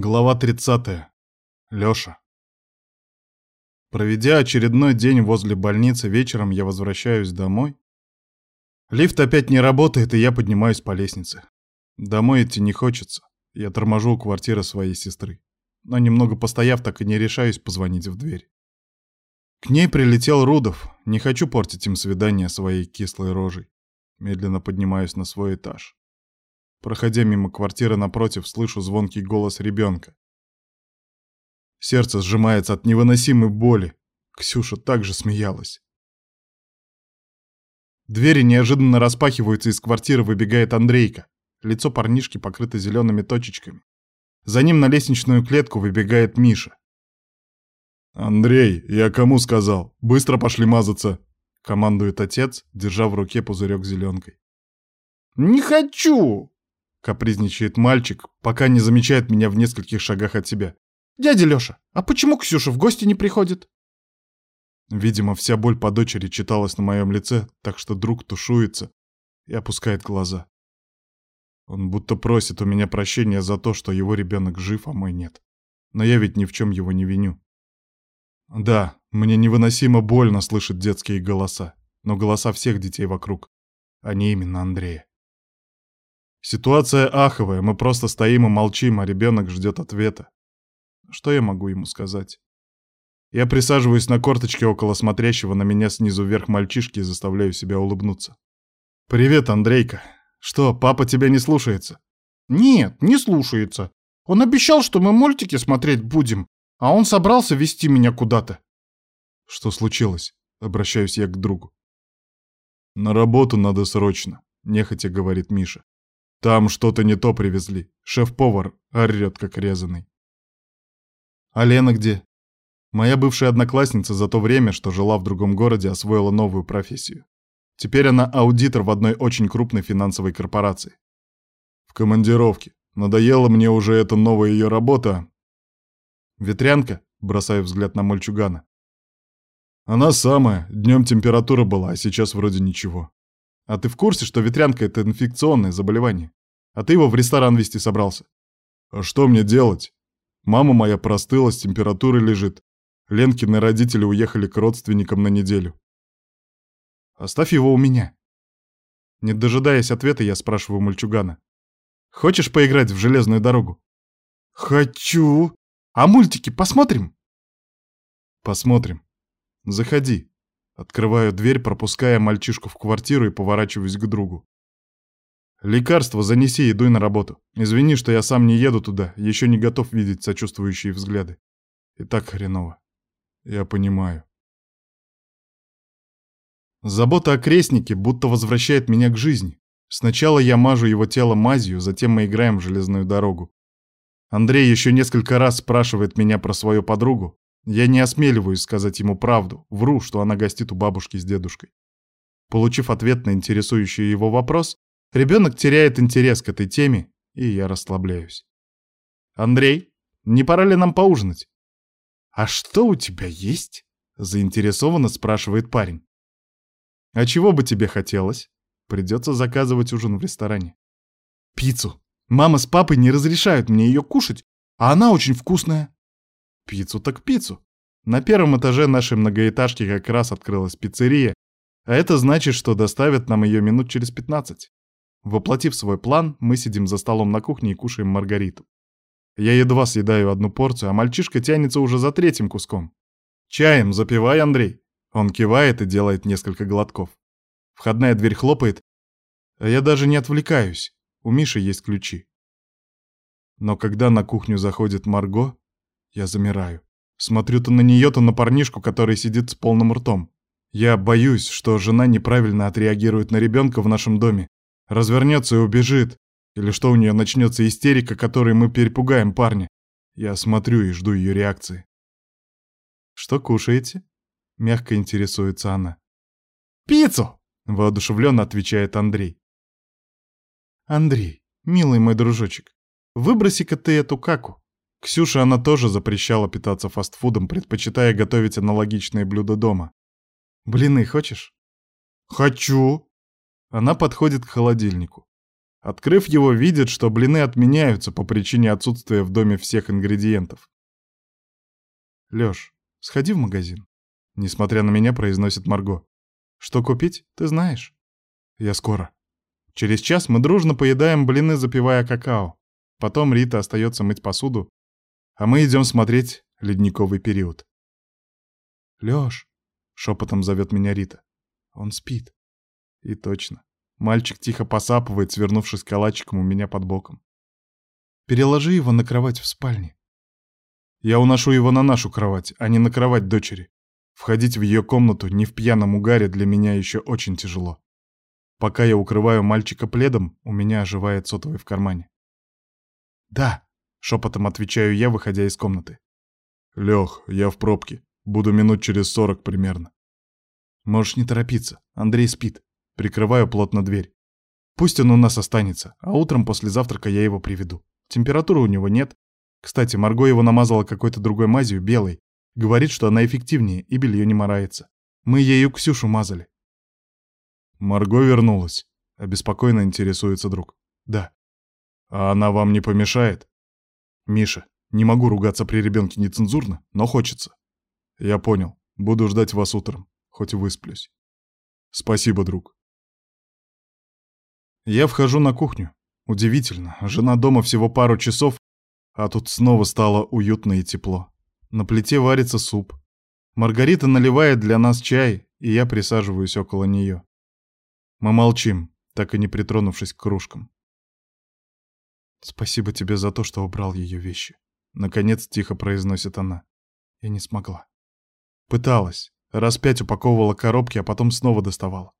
Глава 30. Лёша. Проведя очередной день возле больницы, вечером я возвращаюсь домой. Лифт опять не работает, и я поднимаюсь по лестнице. Домой идти не хочется. Я торможу у квартиры своей сестры. Но немного постояв, так и не решаюсь позвонить в дверь. К ней прилетел Рудов. Не хочу портить им свидание своей кислой рожей. Медленно поднимаюсь на свой этаж. Проходя мимо квартиры напротив, слышу звонкий голос ребенка. Сердце сжимается от невыносимой боли. Ксюша также смеялась. Двери неожиданно распахиваются, из квартиры выбегает Андрейка. Лицо парнишки покрыто зелеными точечками. За ним на лестничную клетку выбегает Миша. «Андрей, я кому сказал? Быстро пошли мазаться!» — командует отец, держа в руке пузырек зеленкой. «Не хочу!» Капризничает мальчик, пока не замечает меня в нескольких шагах от себя. «Дядя Лёша, а почему Ксюша в гости не приходит?» Видимо, вся боль по дочери читалась на моем лице, так что друг тушуется и опускает глаза. Он будто просит у меня прощения за то, что его ребенок жив, а мой нет. Но я ведь ни в чем его не виню. Да, мне невыносимо больно слышать детские голоса, но голоса всех детей вокруг, а не именно Андрея. Ситуация аховая, мы просто стоим и молчим, а ребенок ждет ответа. Что я могу ему сказать? Я присаживаюсь на корточке около смотрящего на меня снизу вверх мальчишки и заставляю себя улыбнуться. «Привет, Андрейка. Что, папа тебя не слушается?» «Нет, не слушается. Он обещал, что мы мультики смотреть будем, а он собрался вести меня куда-то». «Что случилось?» — обращаюсь я к другу. «На работу надо срочно», — нехотя говорит Миша. Там что-то не то привезли. Шеф-повар орёт, как резанный. А Лена где? Моя бывшая одноклассница за то время, что жила в другом городе, освоила новую профессию. Теперь она аудитор в одной очень крупной финансовой корпорации. В командировке. Надоела мне уже эта новая ее работа. Ветрянка, бросаю взгляд на мальчугана. Она самая. Днем температура была, а сейчас вроде ничего. А ты в курсе, что ветрянка — это инфекционное заболевание? А ты его в ресторан вести собрался. А что мне делать? Мама моя простыла, с температурой лежит. Ленкины родители уехали к родственникам на неделю. Оставь его у меня. Не дожидаясь ответа, я спрашиваю мальчугана. Хочешь поиграть в железную дорогу? Хочу. А мультики посмотрим? Посмотрим. Заходи. Открываю дверь, пропуская мальчишку в квартиру и поворачиваюсь к другу. «Лекарство занеси, иду на работу. Извини, что я сам не еду туда, еще не готов видеть сочувствующие взгляды. И так хреново. Я понимаю». Забота о крестнике будто возвращает меня к жизни. Сначала я мажу его тело мазью, затем мы играем в железную дорогу. Андрей еще несколько раз спрашивает меня про свою подругу, я не осмеливаюсь сказать ему правду, вру, что она гостит у бабушки с дедушкой. Получив ответ на интересующий его вопрос, ребенок теряет интерес к этой теме, и я расслабляюсь. «Андрей, не пора ли нам поужинать?» «А что у тебя есть?» — заинтересованно спрашивает парень. «А чего бы тебе хотелось?» Придется заказывать ужин в ресторане. «Пиццу. Мама с папой не разрешают мне ее кушать, а она очень вкусная». Пиццу так пиццу. На первом этаже нашей многоэтажки как раз открылась пиццерия, а это значит, что доставят нам ее минут через 15. Воплотив свой план, мы сидим за столом на кухне и кушаем маргариту. Я едва съедаю одну порцию, а мальчишка тянется уже за третьим куском. «Чаем запивай, Андрей!» Он кивает и делает несколько глотков. Входная дверь хлопает, а я даже не отвлекаюсь. У Миши есть ключи. Но когда на кухню заходит Марго, я замираю. Смотрю то на нее, то на парнишку, который сидит с полным ртом. Я боюсь, что жена неправильно отреагирует на ребенка в нашем доме, развернется и убежит, или что у нее начнется истерика, которой мы перепугаем парня. Я смотрю и жду ее реакции. «Что кушаете?» — мягко интересуется она. «Пиццу!» — воодушевленно отвечает Андрей. «Андрей, милый мой дружочек, выброси-ка ты эту каку. Ксюша она тоже запрещала питаться фастфудом, предпочитая готовить аналогичные блюда дома. «Блины хочешь?» «Хочу!» Она подходит к холодильнику. Открыв его, видит, что блины отменяются по причине отсутствия в доме всех ингредиентов. «Лёш, сходи в магазин», — несмотря на меня, произносит Марго. «Что купить, ты знаешь?» «Я скоро». Через час мы дружно поедаем блины, запивая какао. Потом Рита остается мыть посуду, а мы идем смотреть ледниковый период. «Лёш!» — шепотом зовет меня Рита. Он спит. И точно. Мальчик тихо посапывает, свернувшись калачиком у меня под боком. «Переложи его на кровать в спальне». Я уношу его на нашу кровать, а не на кровать дочери. Входить в ее комнату не в пьяном угаре для меня еще очень тяжело. Пока я укрываю мальчика пледом, у меня оживает сотовый в кармане. «Да», — шепотом отвечаю я, выходя из комнаты. «Лех, я в пробке. Буду минут через сорок примерно». «Можешь не торопиться. Андрей спит. Прикрываю плотно дверь. Пусть он у нас останется, а утром после завтрака я его приведу. Температуры у него нет. Кстати, Марго его намазала какой-то другой мазью, белой. Говорит, что она эффективнее, и белье не морается. Мы ею Ксюшу мазали. Марго вернулась. Обеспокоенно интересуется друг. Да. А она вам не помешает? Миша, не могу ругаться при ребенке нецензурно, но хочется. Я понял. Буду ждать вас утром, хоть и высплюсь. Спасибо, друг. Я вхожу на кухню. Удивительно, жена дома всего пару часов, а тут снова стало уютно и тепло. На плите варится суп. Маргарита наливает для нас чай, и я присаживаюсь около нее. Мы молчим, так и не притронувшись к кружкам. «Спасибо тебе за то, что убрал ее вещи», — наконец тихо произносит она. Я не смогла. Пыталась. Раз пять упаковывала коробки, а потом снова доставала.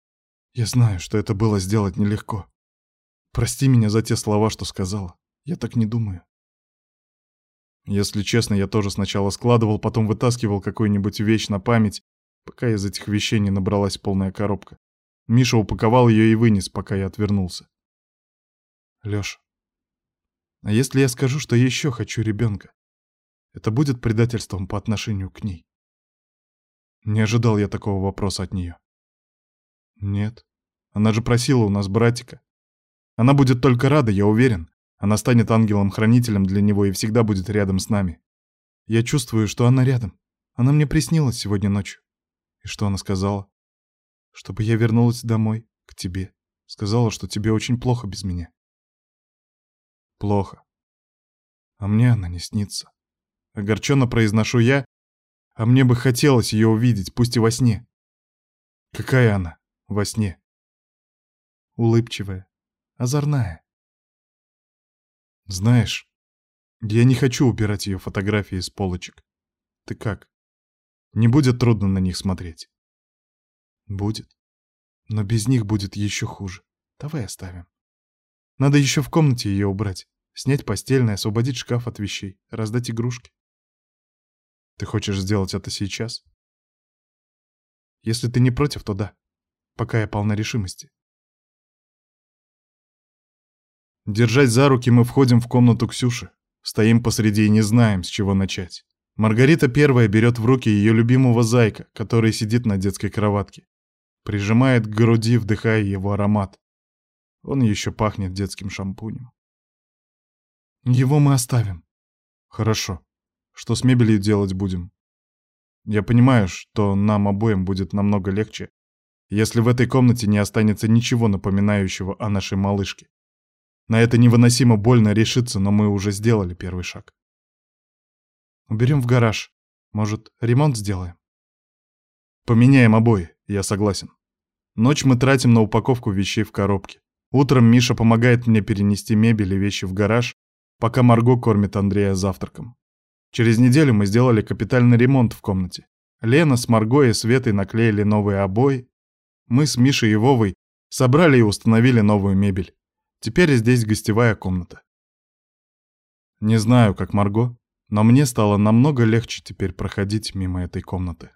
Я знаю, что это было сделать нелегко. Прости меня за те слова, что сказала. Я так не думаю. Если честно, я тоже сначала складывал, потом вытаскивал какую-нибудь вещь на память, пока из этих вещей не набралась полная коробка. Миша упаковал ее и вынес, пока я отвернулся. Лёш, а если я скажу, что еще хочу ребенка? Это будет предательством по отношению к ней? Не ожидал я такого вопроса от нее. Нет. Она же просила у нас братика. Она будет только рада, я уверен. Она станет ангелом-хранителем для него и всегда будет рядом с нами. Я чувствую, что она рядом. Она мне приснилась сегодня ночью. И что она сказала? чтобы я вернулась домой, к тебе. Сказала, что тебе очень плохо без меня. Плохо. А мне она не снится. Огорченно произношу я, а мне бы хотелось ее увидеть, пусть и во сне. Какая она во сне? Улыбчивая, озорная. Знаешь, я не хочу убирать ее фотографии с полочек. Ты как? Не будет трудно на них смотреть? Будет. Но без них будет еще хуже. Давай оставим. Надо еще в комнате ее убрать. Снять постельное, освободить шкаф от вещей, раздать игрушки. Ты хочешь сделать это сейчас? Если ты не против, то да. Пока я полна решимости. Держась за руки, мы входим в комнату Ксюши. Стоим посреди и не знаем, с чего начать. Маргарита первая берет в руки ее любимого зайка, который сидит на детской кроватке прижимает к груди, вдыхая его аромат. Он еще пахнет детским шампунем. Его мы оставим. Хорошо. Что с мебелью делать будем? Я понимаю, что нам обоим будет намного легче, если в этой комнате не останется ничего напоминающего о нашей малышке. На это невыносимо больно решиться, но мы уже сделали первый шаг. Уберем в гараж. Может, ремонт сделаем? Поменяем обои, я согласен. Ночь мы тратим на упаковку вещей в коробке. Утром Миша помогает мне перенести мебель и вещи в гараж, пока Марго кормит Андрея завтраком. Через неделю мы сделали капитальный ремонт в комнате. Лена с Марго и Светой наклеили новые обои. Мы с Мишей и Вовой собрали и установили новую мебель. Теперь здесь гостевая комната. Не знаю, как Марго, но мне стало намного легче теперь проходить мимо этой комнаты.